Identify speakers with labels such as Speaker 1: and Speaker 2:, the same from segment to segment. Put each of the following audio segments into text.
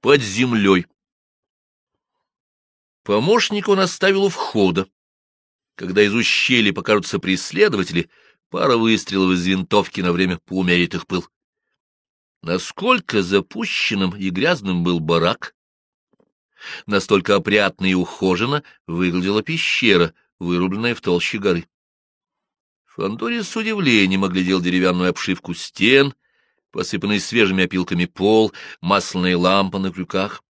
Speaker 1: под землей. Помощника он оставил у входа. Когда из ущелья покажутся преследователи, пара выстрелов из винтовки на время поумерит их пыл. Насколько запущенным и грязным был барак, настолько опрятно и ухоженно выглядела пещера, вырубленная в толще горы. Фандорин с удивлением оглядел деревянную обшивку стен, посыпанный свежими опилками пол, масляные лампы на крюках.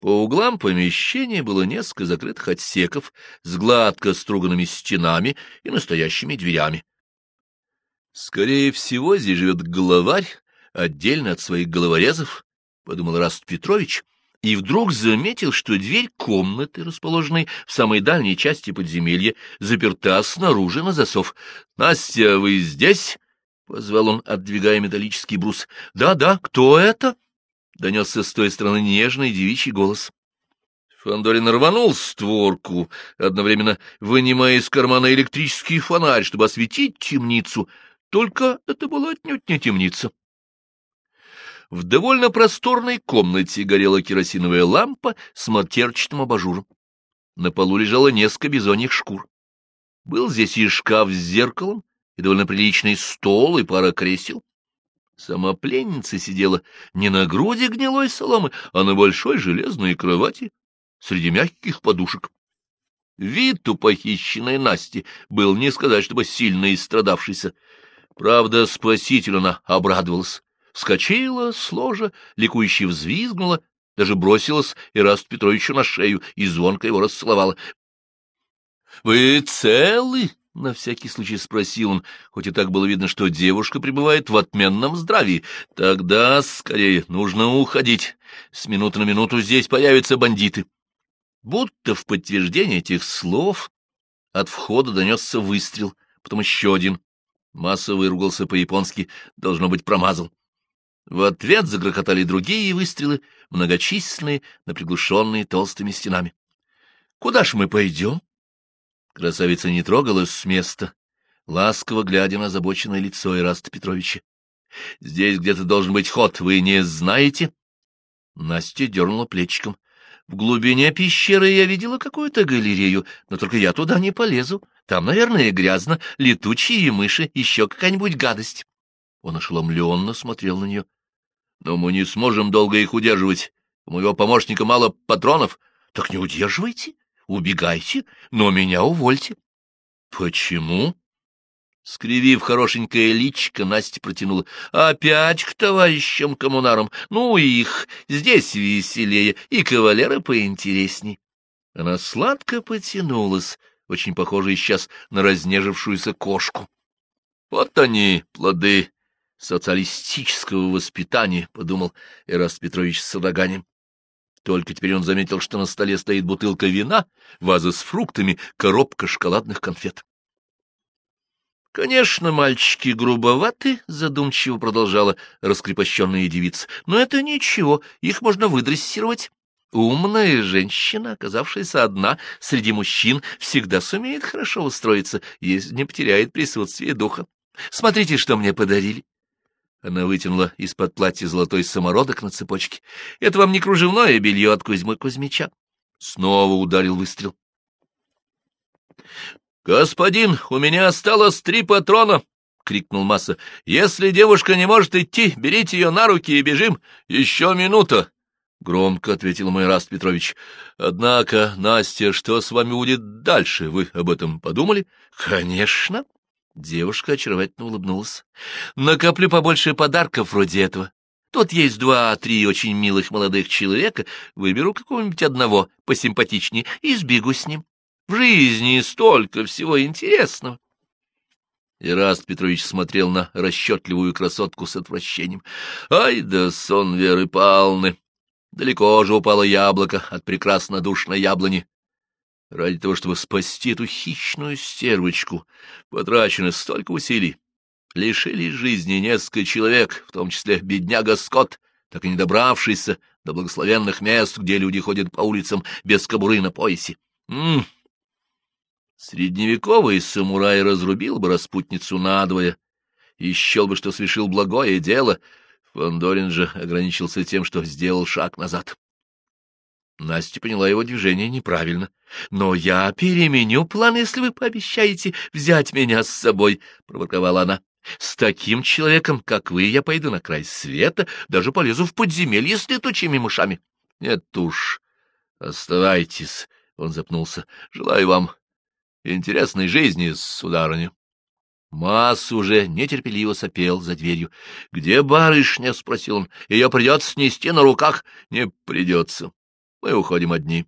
Speaker 1: По углам помещения было несколько закрытых отсеков с гладко струганными стенами и настоящими дверями. Скорее всего, здесь живет главарь, отдельно от своих головорезов, — подумал Раст Петрович, и вдруг заметил, что дверь комнаты, расположенной в самой дальней части подземелья, заперта снаружи на засов. — Настя, вы здесь? — позвал он, отдвигая металлический брус. «Да, — Да-да, кто это? — донесся с той стороны нежный девичий голос. Фандорин рванул створку, одновременно вынимая из кармана электрический фонарь, чтобы осветить темницу. Только это была отнюдь не темница. В довольно просторной комнате горела керосиновая лампа с матерчатым абажуром. На полу лежало несколько бизоньих шкур. Был здесь и шкаф с зеркалом, и довольно приличный стол, и пара кресел. Сама пленница сидела не на груди гнилой соломы, а на большой железной кровати среди мягких подушек. Вид у похищенной Насти был не сказать, чтобы сильно истрадавшийся. Правда, спасителю она обрадовалась вскочила с ложа, ликующе взвизгнула, даже бросилась Ираст Петровичу на шею и звонко его расцеловала. — Вы целы? — на всякий случай спросил он, хоть и так было видно, что девушка пребывает в отменном здравии. — Тогда, скорее, нужно уходить. С минуты на минуту здесь появятся бандиты. Будто в подтверждение этих слов от входа донесся выстрел, потом еще один. Масса выругался по-японски, должно быть, промазал. В ответ загрохотали другие выстрелы, многочисленные, наприглушенные толстыми стенами. — Куда ж мы пойдем? Красавица не трогалась с места, ласково глядя на озабоченное лицо Ираста Петровича. — Здесь где-то должен быть ход, вы не знаете? Настя дернула плечиком. — В глубине пещеры я видела какую-то галерею, но только я туда не полезу. Там, наверное, грязно, летучие мыши, еще какая-нибудь гадость. Он ошеломленно смотрел на нее. — Но мы не сможем долго их удерживать. У моего помощника мало патронов. — Так не удерживайте, убегайте, но меня увольте. — Почему? Скривив хорошенькое личико, Настя протянула. — Опять к товарищам коммунарам. Ну, их здесь веселее, и кавалеры поинтересней. Она сладко потянулась, очень похожая сейчас на разнежившуюся кошку. Вот они, плоды социалистического воспитания, — подумал Эраст Петрович с содроганием. Только теперь он заметил, что на столе стоит бутылка вина, ваза с фруктами, коробка шоколадных конфет. — Конечно, мальчики грубоваты, — задумчиво продолжала раскрепощенная девица, — но это ничего, их можно выдрессировать. Умная женщина, оказавшаяся одна среди мужчин, всегда сумеет хорошо устроиться, если не потеряет присутствие духа. Смотрите, что мне подарили. Она вытянула из-под платья золотой самородок на цепочке. — Это вам не кружевное белье от Кузьмы Кузьмича. Снова ударил выстрел. — Господин, у меня осталось три патрона! — крикнул Масса. — Если девушка не может идти, берите ее на руки и бежим. Еще минута! — громко ответил мой Раст Петрович. — Однако, Настя, что с вами будет дальше? Вы об этом подумали? — Конечно! Девушка очаровательно улыбнулась. «Накоплю побольше подарков вроде этого. Тут есть два-три очень милых молодых человека. Выберу какого-нибудь одного посимпатичнее и сбегу с ним. В жизни столько всего интересного». Ираст Петрович смотрел на расчетливую красотку с отвращением. «Ай да сон Веры Павловны! Далеко же упало яблоко от прекрасно душной яблони. Ради того, чтобы спасти эту хищную стервочку, потрачено столько усилий. Лишили жизни несколько человек, в том числе бедняга Скотт, так и не добравшийся до благословенных мест, где люди ходят по улицам без кобуры на поясе. М -м. Средневековый самурай разрубил бы распутницу надвое и счел бы, что совершил благое дело. Фандорин же ограничился тем, что сделал шаг назад. Настя поняла его движение неправильно. «Но я переменю план, если вы пообещаете взять меня с собой», — проворковала она. «С таким человеком, как вы, я пойду на край света, даже полезу в подземелье с летучими мышами». «Нет уж, оставайтесь», — он запнулся. «Желаю вам интересной жизни, сударыня». Масс уже нетерпеливо сопел за дверью. — Где барышня? — спросил он. — Ее придется снести на руках? — Не придется. Мы уходим одни.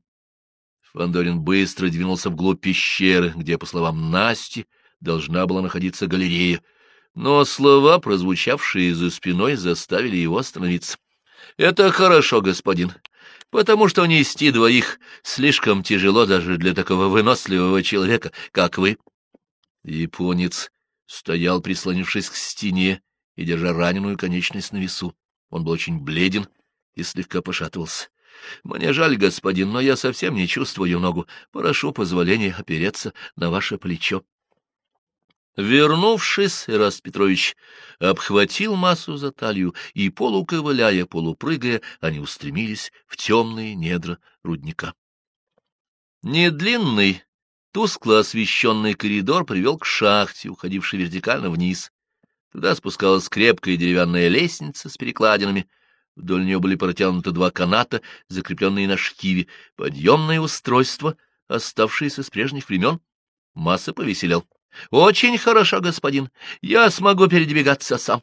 Speaker 1: Фандорин быстро двинулся вглубь пещеры, где, по словам Насти, должна была находиться галерея. Но слова, прозвучавшие за спиной, заставили его остановиться. — Это хорошо, господин, потому что нести двоих слишком тяжело даже для такого выносливого человека, как вы. Японец стоял, прислонившись к стене и держа раненую конечность на весу. Он был очень бледен и слегка пошатывался. — Мне жаль, господин, но я совсем не чувствую ногу. Прошу позволения опереться на ваше плечо. Вернувшись, Ираст Петрович обхватил массу за талию, и, полуковыляя, полупрыгая, они устремились в темные недра рудника. Недлинный, Тускло освещенный коридор привел к шахте, уходившей вертикально вниз. Туда спускалась крепкая деревянная лестница с перекладинами. Вдоль нее были протянуты два каната, закрепленные на шкиве, подъемное устройство, оставшееся с прежних времен. Масса повеселел. — Очень хорошо, господин. Я смогу передвигаться сам.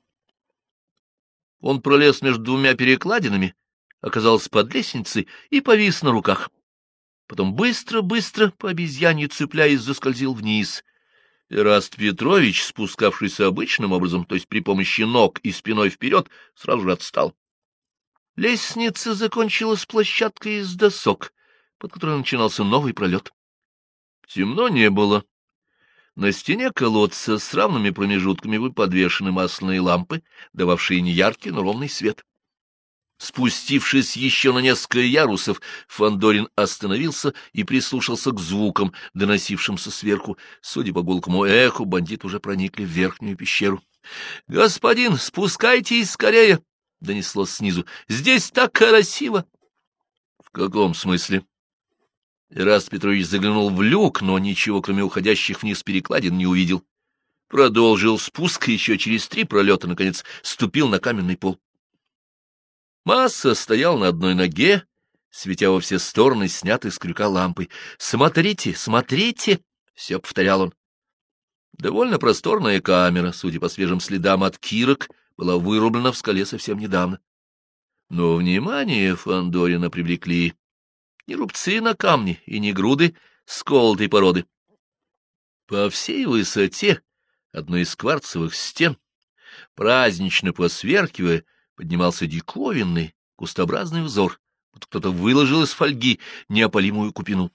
Speaker 1: Он пролез между двумя перекладинами, оказался под лестницей и повис на руках потом быстро-быстро по обезьяне цепляясь заскользил вниз. Эраст Петрович, спускавшийся обычным образом, то есть при помощи ног и спиной вперед, сразу же отстал. Лестница закончилась площадкой из досок, под которой начинался новый пролет. Темно не было. На стене колодца с равными промежутками были подвешены масляные лампы, дававшие неяркий, но ровный свет. Спустившись еще на несколько ярусов, Фандорин остановился и прислушался к звукам, доносившимся сверху. Судя по гулкому эху, бандит уже проникли в верхнюю пещеру. — Господин, спускайтесь скорее! — донеслось снизу. — Здесь так красиво! — В каком смысле? Ираст Петрович заглянул в люк, но ничего, кроме уходящих вниз перекладин, не увидел. Продолжил спуск, и еще через три пролета, наконец, ступил на каменный пол. Масса стоял на одной ноге, светя во все стороны, снятой с крюка лампой. «Смотрите, смотрите!» — все повторял он. Довольно просторная камера, судя по свежим следам от кирок, была вырублена в скале совсем недавно. Но внимание Фандорина привлекли не рубцы на камне и не груды сколотой породы. По всей высоте одной из кварцевых стен, празднично посверкивая, поднимался диковинный, кустообразный узор, вот кто-то выложил из фольги неопалимую купину.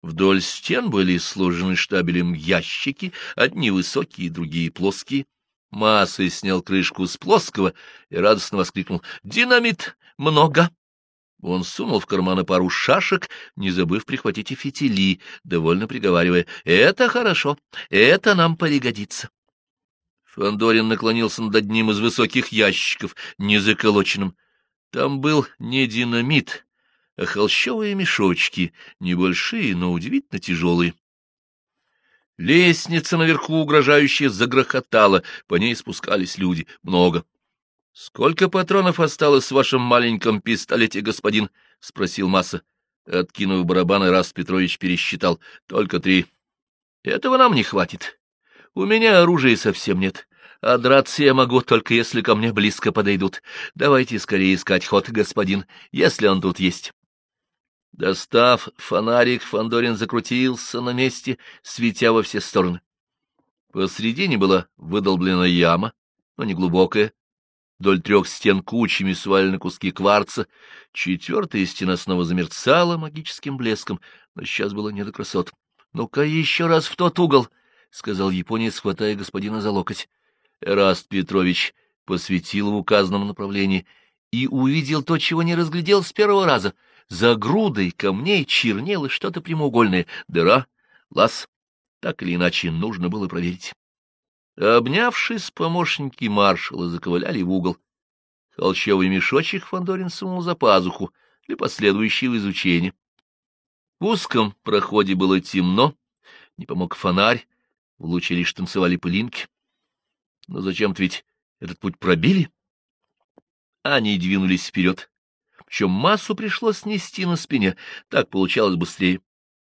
Speaker 1: Вдоль стен были сложены штабелем ящики, одни высокие, другие плоские. Массой снял крышку с плоского и радостно воскликнул «Динамит! Много!» Он сунул в карманы пару шашек, не забыв прихватить и фитили, довольно приговаривая «Это хорошо, это нам пригодится». Фандорин наклонился над одним из высоких ящиков, незаколоченным. Там был не динамит, а холщовые мешочки, небольшие, но удивительно тяжелые. Лестница наверху угрожающе загрохотала, по ней спускались люди, много. — Сколько патронов осталось в вашем маленьком пистолете, господин? — спросил Масса. Откинув барабан, раз Петрович пересчитал. — Только три. — Этого нам не хватит. У меня оружия совсем нет, а драться я могу, только если ко мне близко подойдут. Давайте скорее искать ход, господин, если он тут есть. Достав фонарик, Фандорин закрутился на месте, светя во все стороны. Посредине была выдолблена яма, но не глубокая. Вдоль трех стен кучами свалены куски кварца. Четвертая стена снова замерцала магическим блеском, но сейчас было не до красот. — Ну-ка еще раз в тот угол! —— сказал японец, хватая господина за локоть. Эраст Петрович посветил в указанном направлении и увидел то, чего не разглядел с первого раза. За грудой камней чернело что-то прямоугольное. Дыра, лаз. Так или иначе, нужно было проверить. Обнявшись, помощники маршала заковыляли в угол. Холщовый мешочек Фандорин сунул за пазуху для последующего изучения. В узком проходе было темно, не помог фонарь, в луче лишь танцевали пылинки. Но зачем-то ведь этот путь пробили. Они двинулись вперед. Причем массу пришлось нести на спине, так получалось быстрее.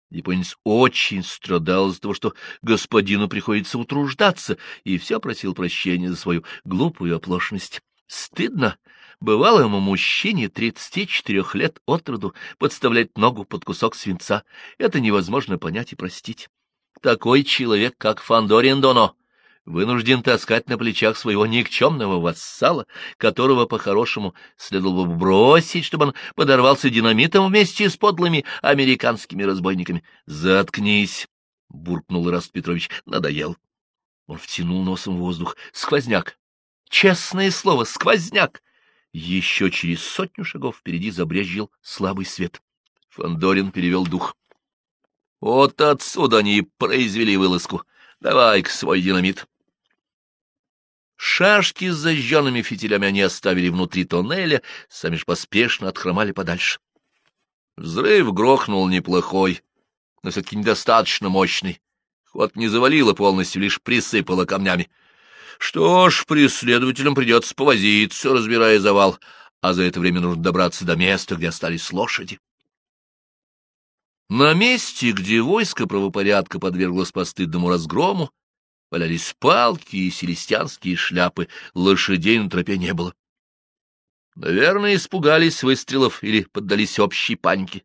Speaker 1: Японец очень страдал из-за того, что господину приходится утруждаться, и все просил прощения за свою глупую оплошность. Стыдно бывалому мужчине 34 лет от роду подставлять ногу под кусок свинца. Это невозможно понять и простить. Такой человек, как Фандорин Доно, вынужден таскать на плечах своего никчемного вассала, которого, по-хорошему, следовало бы бросить, чтобы он подорвался динамитом вместе с подлыми американскими разбойниками. — Заткнись! — буркнул Раст Петрович. — Надоел. Он втянул носом воздух. — Сквозняк! Честное слово, сквозняк! Еще через сотню шагов впереди забрезжил слабый свет. Фандорин перевел дух. — Вот отсюда они и произвели вылазку. Давай-ка свой динамит. Шашки с зажженными фитилями они оставили внутри тоннеля, сами ж поспешно отхромали подальше. Взрыв грохнул неплохой, но все-таки недостаточно мощный. Ход не завалило полностью, лишь присыпало камнями. Что ж, преследователям придется повозиться, разбирая завал, а за это время нужно добраться до места, где остались лошади. На месте, где войско правопорядка подверглось постыдному разгрому, валялись палки и селестянские шляпы, лошадей на тропе не было. Наверное, испугались выстрелов или поддались общей панике.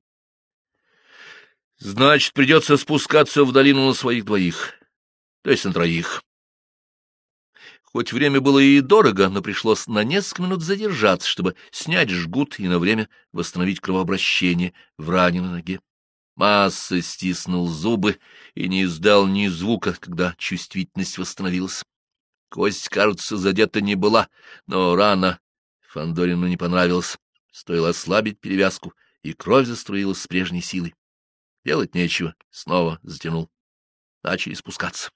Speaker 1: Значит, придется спускаться в долину на своих двоих, то есть на троих. Хоть время было и дорого, но пришлось на несколько минут задержаться, чтобы снять жгут и на время восстановить кровообращение в раненой ноге. Масса стиснул зубы и не издал ни звука, когда чувствительность восстановилась. Кость, кажется, задета не была, но рана Фандорину не понравилась. Стоило ослабить перевязку, и кровь заструилась с прежней силой. Делать нечего, снова затянул. Начали спускаться.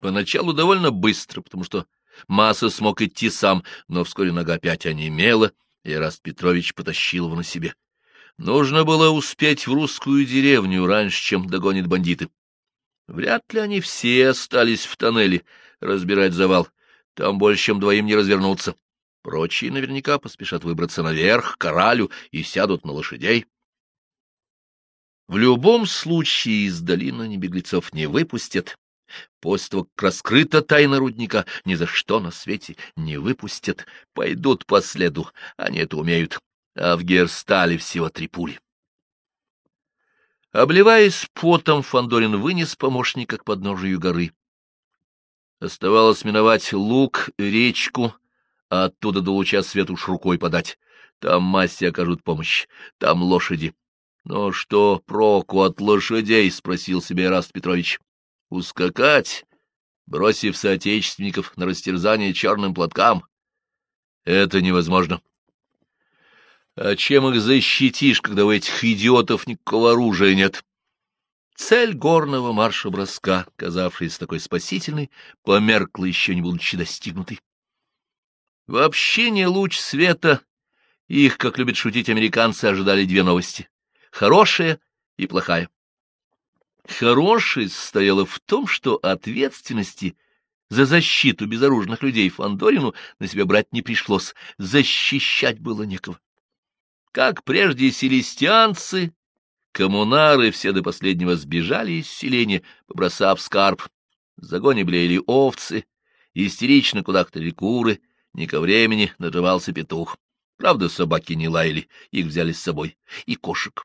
Speaker 1: Поначалу довольно быстро, потому что Масса смог идти сам, но вскоре нога опять онемела, и Раст Петрович потащил его на себе. Нужно было успеть в русскую деревню раньше, чем догонят бандиты. Вряд ли они все остались в тоннеле разбирать завал. Там больше, чем двоим не развернуться. Прочие наверняка поспешат выбраться наверх, к коралю, и сядут на лошадей. В любом случае из долины ни беглецов не выпустят. После того, как раскрыта тайна рудника, ни за что на свете не выпустят. Пойдут по следу, они это умеют а в Герстале всего три пули. Обливаясь потом, Фандорин вынес помощника к подножию горы. Оставалось миновать луг, речку, а оттуда до луча свет уж рукой подать. Там массе окажут помощь, там лошади. — Но что проку от лошадей? — спросил себе Раст Петрович. — Ускакать, бросив соотечественников на растерзание черным платкам? Это невозможно. А чем их защитишь, когда у этих идиотов никакого оружия нет? Цель горного марша-броска, казавшаяся такой спасительной, померкла еще не будучи достигнутой. Вообще не луч света, их, как любят шутить американцы, ожидали две новости — хорошая и плохая. Хорошая состояла в том, что ответственности за защиту безоружных людей Фандорину на себя брать не пришлось, защищать было некого. Как прежде селестианцы, коммунары все до последнего сбежали из селения, побросав скарб. В загоне блеяли овцы, истерично кудахтали куры, не ко времени наживался петух. Правда, собаки не лаяли, их взяли с собой, и кошек.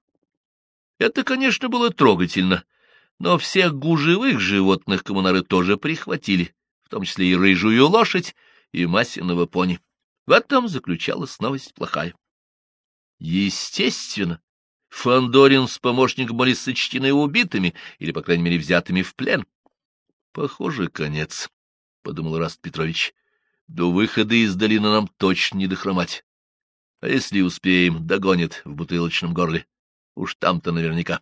Speaker 1: Это, конечно, было трогательно, но всех гужевых животных коммунары тоже прихватили, в том числе и рыжую лошадь, и масляного пони. В этом заключалась новость плохая. Естественно, Фандорин с помощником были сочтены убитыми или, по крайней мере, взятыми в плен. Похоже, конец, — подумал Раст Петрович. До выхода из долины нам точно не дохромать. А если успеем, догонит в бутылочном горле. Уж там-то наверняка.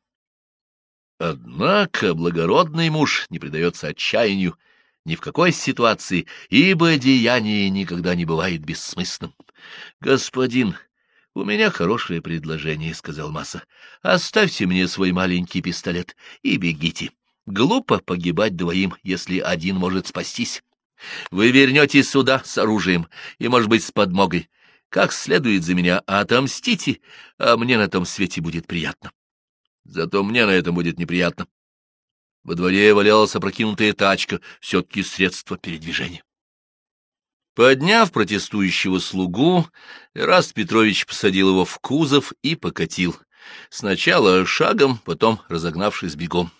Speaker 1: Однако благородный муж не предается отчаянию ни в какой ситуации, ибо деяние никогда не бывает бессмысленным. — Господин, у меня хорошее предложение, — сказал Масса. — Оставьте мне свой маленький пистолет и бегите. Глупо погибать двоим, если один может спастись. Вы вернетесь сюда с оружием и, может быть, с подмогой. Как следует за меня отомстите, а мне на том свете будет приятно. Зато мне на этом будет неприятно. Во дворе валялась опрокинутая тачка, все-таки средство передвижения. Подняв протестующего слугу, Раст Петрович посадил его в кузов и покатил. Сначала шагом, потом разогнавшись бегом.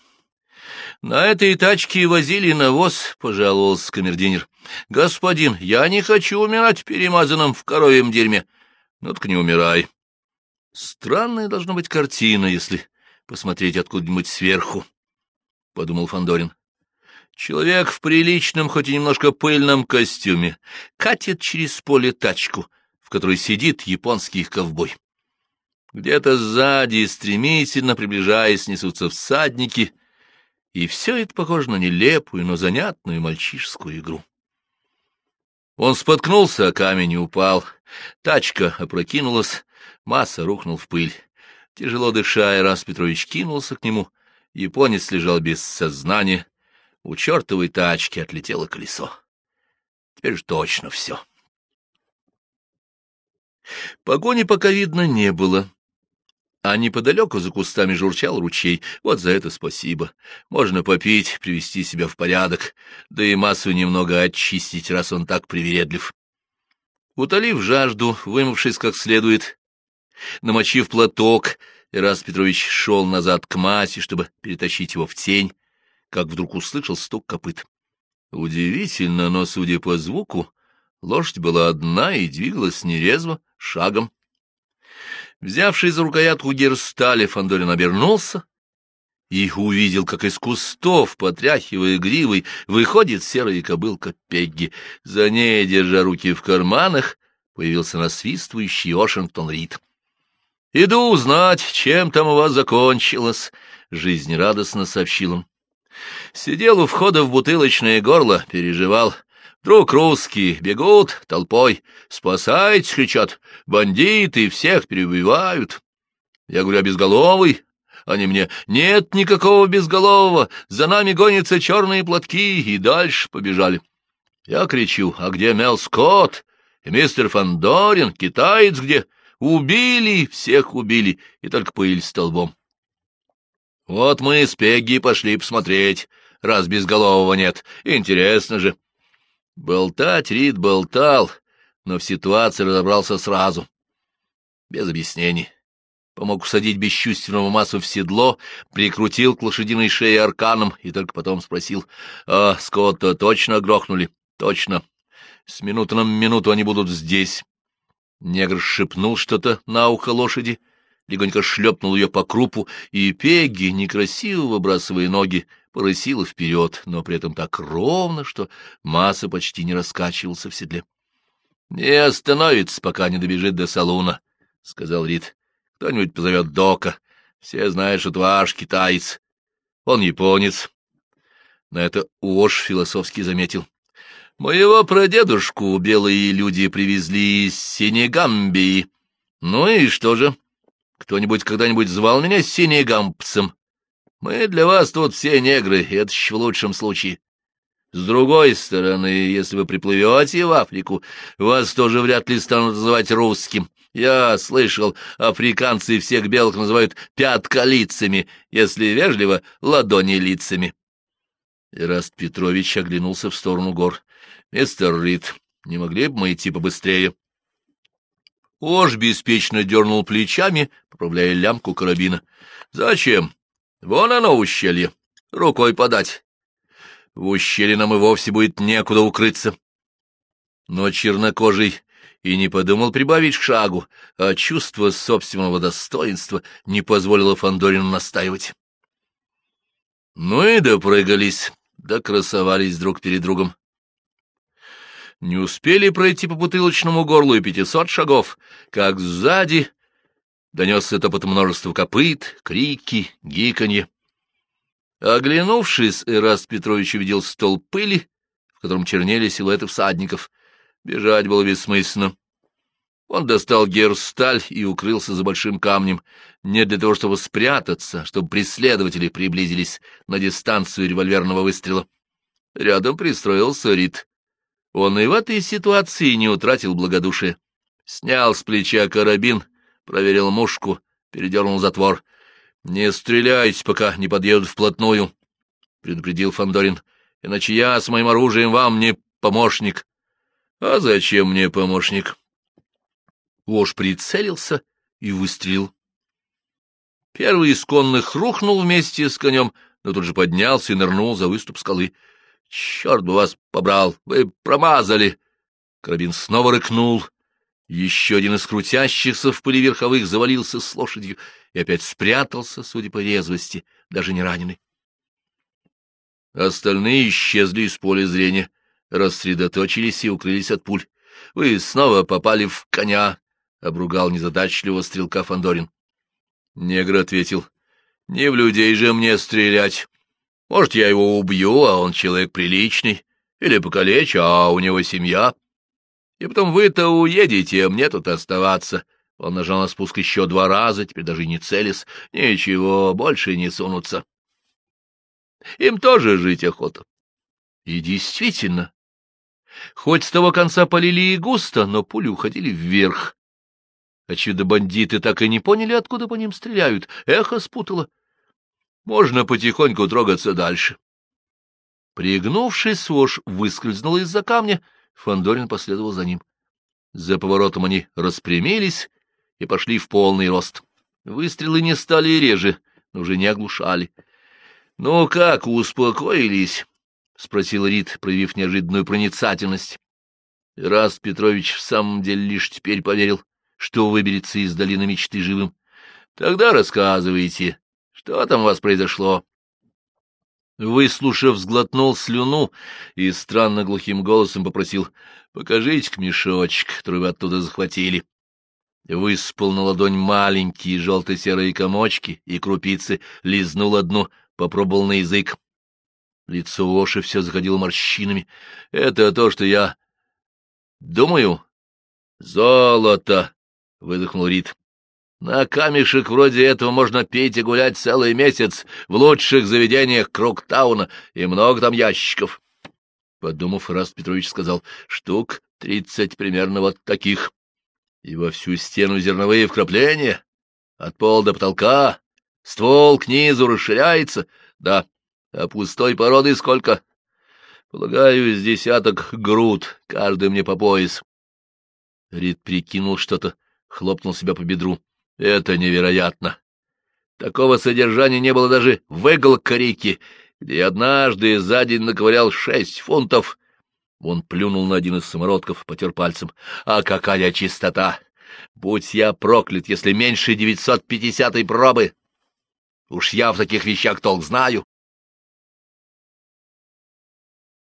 Speaker 1: На этой тачке возили навоз, — пожаловался камердинер. — Господин, я не хочу умирать перемазанным в коровьем дерьме. Ну так не умирай. Странная должна быть картина, если посмотреть откуда-нибудь сверху, — подумал Фандорин. Человек в приличном, хоть и немножко пыльном костюме, катит через поле тачку, в которой сидит японский ковбой. Где-то сзади, стремительно приближаясь, несутся всадники — и все это похоже на нелепую, но занятную мальчишескую игру. Он споткнулся, а камень и упал. Тачка опрокинулась, масса рухнул в пыль. Тяжело дыша, Ирас Петрович кинулся к нему. Японец лежал без сознания. У чертовой тачки отлетело колесо. Теперь же точно все. Погони пока видно не было а неподалеку за кустами журчал ручей. Вот за это спасибо. Можно попить, привести себя в порядок, да и массу немного очистить, раз он так привередлив. Утолив жажду, вымывшись как следует, намочив платок, Ирас Петрович шел назад к массе, чтобы перетащить его в тень, как вдруг услышал стук копыт. Удивительно, но, судя по звуку, лошадь была одна и двигалась нерезво, шагом. Взявший за рукоятку герстали, Фандорин обернулся и увидел, как из кустов, потряхивая гривой, выходит серая кобылка Пегги. За ней, держа руки в карманах, появился насвистывающий Ошингтон Рид. — Иду узнать, чем там у вас закончилось, — жизнерадостно сообщил он. Сидел у входа в бутылочное горло, переживал. Вдруг русские бегут толпой, спасайтесь, кричат, бандиты всех перебивают. Я говорю, а безголовый? Они мне, нет никакого безголового, за нами гонятся черные платки, и дальше побежали. Я кричу, а где Мел Скотт и мистер Фандорин, китаец где? Убили, всех убили, и только пыль столбом. Вот мы с Пегги пошли посмотреть, раз безголового нет, интересно же. Болтать Рид болтал, но в ситуации разобрался сразу. Без объяснений. Помог усадить бесчувственного массу в седло, прикрутил к лошадиной шее арканом и только потом спросил, «А Скотта точно грохнули?» «Точно. С минуты на минуту они будут здесь». Негр шепнул что-то на ухо лошади, легонько шлепнул ее по крупу, и Пегги, некрасиво выбрасывая ноги, порысила вперед, но при этом так ровно, что масса почти не раскачивался в седле. — Не остановится, пока не добежит до салуна, — сказал Рид. — Кто-нибудь позовет Дока. Все знают, что ваш китаец. Он японец. На это Уош философски заметил. — Моего прадедушку белые люди привезли из Сенегамбии. Ну и что же? Кто-нибудь когда-нибудь звал меня синегампцем? Мы для вас тут все негры, это еще в лучшем случае. С другой стороны, если вы приплывете в Африку, вас тоже вряд ли станут называть русским. Я слышал, африканцы всех белых называют пятколицами, если вежливо, ладони лицами. Ираст Петрович оглянулся в сторону гор. — Мистер Рид, не могли бы мы идти побыстрее? Ож беспечно дернул плечами, поправляя лямку карабина. — Зачем? Вон оно ущелье, рукой подать. В ущелье нам и вовсе будет некуда укрыться. Но чернокожий и не подумал прибавить к шагу, а чувство собственного достоинства не позволило Фандорину настаивать. Ну и допрыгались, докрасовались друг перед другом. Не успели пройти по бутылочному горлу и пятисот шагов, как сзади Донесся топот множества копыт, крики, гиканье. Оглянувшись, Эраст Петрович увидел стол пыли, в котором чернели силуэты всадников. Бежать было бессмысленно. Он достал герсталь и укрылся за большим камнем, не для того, чтобы спрятаться, чтобы преследователи приблизились на дистанцию револьверного выстрела. Рядом пристроился Рид. Он и в этой ситуации не утратил благодушия. Снял с плеча карабин, проверил мушку, передернул затвор. — Не стреляйте, пока не подъедут вплотную, — предупредил Фандорин. иначе я с моим оружием вам не помощник. — А зачем мне помощник? Вож прицелился и выстрелил. Первый из конных рухнул вместе с конем, но тут же поднялся и нырнул за выступ скалы. — Черт бы вас побрал! Вы промазали! Карабин снова рыкнул. Еще один из крутящихся в пыли верховых завалился с лошадью и опять спрятался, судя по резвости, даже не раненый. Остальные исчезли из поля зрения, рассредоточились и укрылись от пуль. Вы снова попали в коня, — обругал незадачливого стрелка Фандорин. Негр ответил, — не в людей же мне стрелять. Может, я его убью, а он человек приличный, или покалечу, а у него семья. И потом вы-то уедете, а мне тут оставаться. Он нажал на спуск еще два раза, теперь даже не целясь. Ничего, больше не сунутся. Им тоже жить охота. И действительно, хоть с того конца полили и густо, но пули уходили вверх. Очевидно, бандиты так и не поняли, откуда по ним стреляют. Эхо спутало. Можно потихоньку трогаться дальше. Пригнувшись, Свош выскользнул из-за камня, Фандорин последовал за ним. За поворотом они распрямились и пошли в полный рост. Выстрелы не стали реже, но уже не оглушали. — Ну как, успокоились? — спросил Рид, проявив неожиданную проницательность. Раз Петрович в самом деле лишь теперь поверил, что выберется из долины мечты живым. — Тогда рассказывайте, что там у вас произошло? Выслушав, сглотнул слюну и странно глухим голосом попросил «Покажите-ка мешочек, который вы оттуда захватили». Выспал на ладонь маленькие желто-серые комочки и крупицы, лизнул одну, попробовал на язык. Лицо Оши все заходило морщинами. «Это то, что я...» «Думаю...» «Золото!» — выдохнул Рид. На камешек вроде этого можно пить и гулять целый месяц в лучших заведениях Круктауна, и много там ящиков. Подумав, Раст Петрович сказал, штук тридцать примерно вот таких. И во всю стену зерновые вкрапления, от пола до потолка, ствол к низу расширяется, да, а пустой породы сколько? Полагаю, с десяток груд, каждый мне по пояс. Рид прикинул что-то, хлопнул себя по бедру. Это невероятно. Такого содержания не было даже в Эглкарике, где однажды за день наковырял шесть фунтов. Он плюнул на один из самородков, потер пальцем. А какая чистота! Будь я проклят, если меньше девятьсот пятидесятой пробы! Уж я в таких вещах толк знаю.